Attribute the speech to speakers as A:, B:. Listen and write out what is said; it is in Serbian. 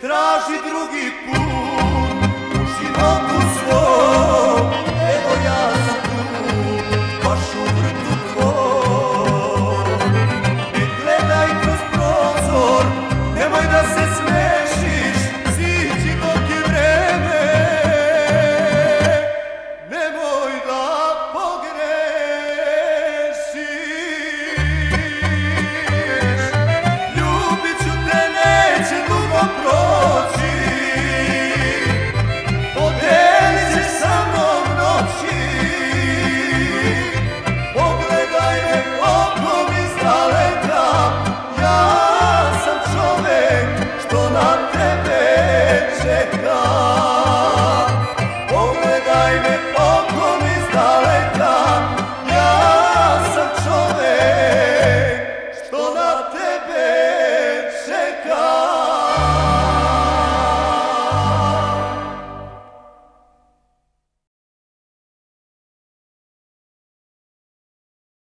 A: traži drugi put.